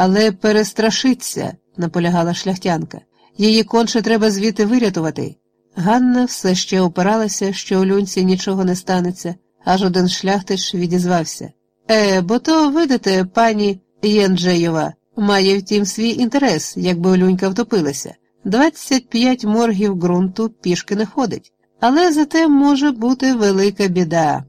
Але перестрашиться, наполягала шляхтянка. Її конче треба звідти вирятувати. Ганна все ще опиралася, що у люнці нічого не станеться, аж один шляхтич відізвався. Е, бо то, видите, пані Єнджеєва, має втім свій інтерес, якби Олюнька втопилася. Двадцять п'ять моргів ґрунту пішки не ходить, але зате може бути велика біда.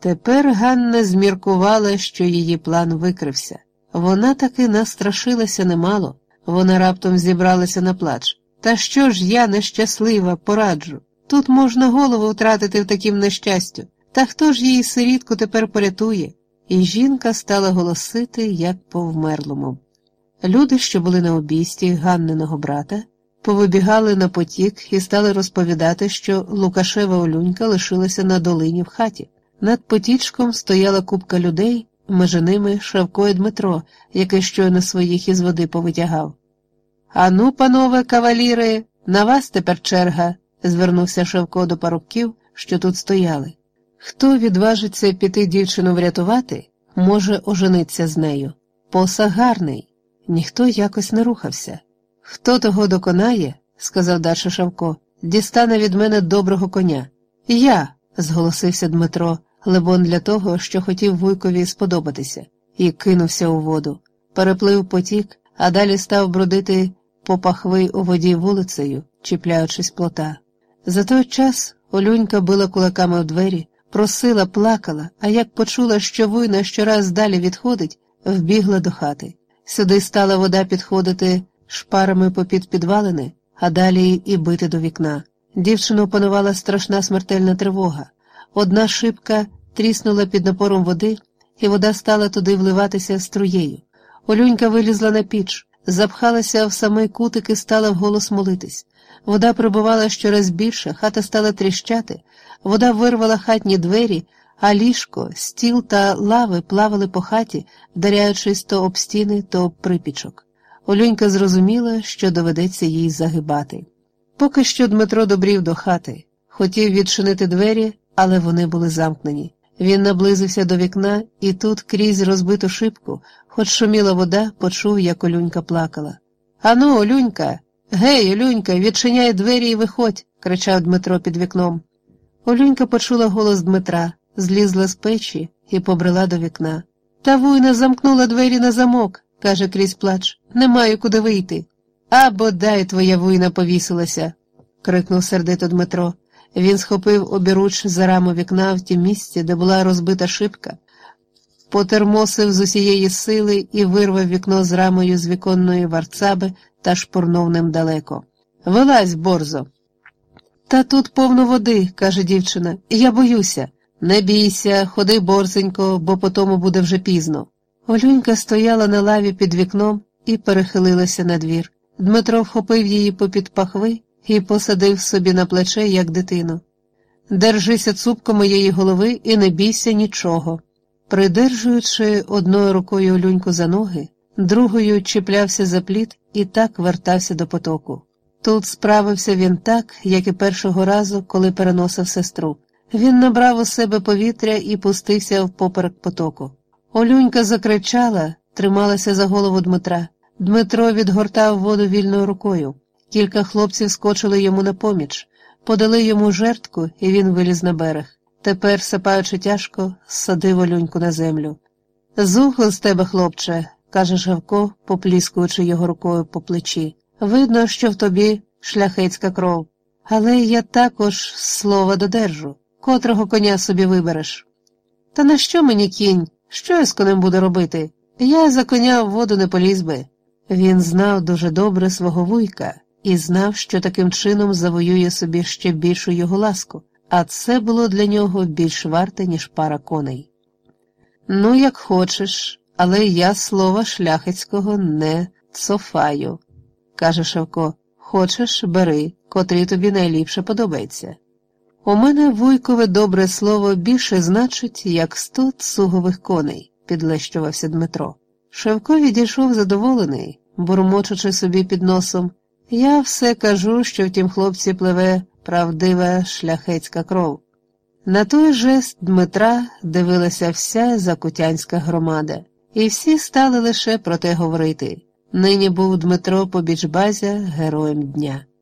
Тепер Ганна зміркувала, що її план викрився. Вона таки настрашилася немало, вона раптом зібралася на плач. Та що ж я нещаслива, пораджу? Тут можна голову втратити в таким нещастю. Та хто ж її сирітку тепер порятує? І жінка стала голосити, як по вмерлому. Люди, що були на обійсті Ганниного брата, повибігали на потік і стали розповідати, що Лукашева Олюнька лишилася на долині в хаті. Над потічком стояла купка людей, межи ними Шавко і Дмитро, який щойно своїх із води повитягав. Ану, панове каваліри, на вас тепер черга, звернувся Шавко до парубків, що тут стояли. Хто відважиться піти дівчину врятувати, може ожениться з нею. Посаг гарний, ніхто якось не рухався. Хто того доконає, сказав далі Шавко, дістане від мене доброго коня. Я, зголосився Дмитро, либон для того, що хотів вуйкові сподобатися, і кинувся у воду, переплив потік, а далі став бродити по пахви у воді вулицею, чіпляючись плота. За той час Олюнька била кулаками в двері, просила, плакала, а як почула, що вуйна щораз далі відходить, вбігла до хати. Сюди стала вода підходити шпарами попід підвалини, а далі і бити до вікна. Дівчину опанувала страшна смертельна тривога. Одна шибка тріснула під напором води, і вода стала туди вливатися струєю. Олюнька вилізла на піч, запхалася в самий кутик і стала вголос молитись. Вода прибувала щораз більше, хата стала тріщати, вода вирвала хатні двері, а ліжко, стіл та лави плавали по хаті, вдаряючись то об стіни, то об припічок. Олюнька зрозуміла, що доведеться їй загибати. Поки що Дмитро добрів до хати, хотів відчинити двері, але вони були замкнені. Він наблизився до вікна і тут, крізь розбиту шибку, хоч шуміла вода, почув, як Олюнька плакала. Ану, Олюнька, гей, Олюнька, відчиняй двері і виходь, кричав Дмитро під вікном. Олюнька почула голос Дмитра, злізла з печі і побрела до вікна. Та вуйна замкнула двері на замок, каже крізь плач. Не маю куди вийти. А бодай твоя вуйна повісилася, крикнув сердито Дмитро. Він схопив обіруч за раму вікна в тім місці, де була розбита шибка, потермосив з усієї сили і вирвав вікно з рамою з віконної варцаби та шпурнув ним далеко. Вилазь, борзо. Та тут повно води, каже дівчина, я боюся. Не бійся, ходи борзенько, бо по тому буде вже пізно. Олюнька стояла на лаві під вікном і перехилилася на двір. Дмитро вхопив її попід пахви і посадив собі на плече, як дитину. Держися цупко моєї голови і не бійся нічого. Придержуючи одною рукою Олюньку за ноги, другою чіплявся за плід і так вертався до потоку. Тут справився він так, як і першого разу, коли переносив сестру. Він набрав у себе повітря і пустився впоперек потоку. Олюнька закричала, трималася за голову Дмитра. Дмитро відгортав воду вільною рукою. Кілька хлопців скочили йому на поміч, подали йому жертку, і він виліз на берег. Тепер, сапаючи тяжко, садив Олюньку на землю. Зухло з тебе, хлопче, каже Жавко, попліскуючи його рукою по плечі. Видно, що в тобі шляхетська кров. Але я також слова додержу, котрого коня собі вибереш. Та на що мені кінь? Що я з конем буду робити? Я за коня в воду не поліз би. Він знав дуже добре свого вуйка і знав, що таким чином завоює собі ще більшу його ласку, а це було для нього більш варте, ніж пара коней. Ну, як хочеш, але я слова шляхетського не цофаю, каже Шевко. Хочеш, бери, котрий тобі найліпше подобається. У мене вуйкове добре слово більше значить, як сто цугових коней, підлещувався Дмитро. Шевко відійшов задоволений, бурмочучи собі під носом. Я все кажу, що в тім хлопці пливе правдива шляхетська кров. На той жест Дмитра дивилася вся закутянська громада, і всі стали лише про те говорити. Нині був Дмитро Побічбазя героєм дня.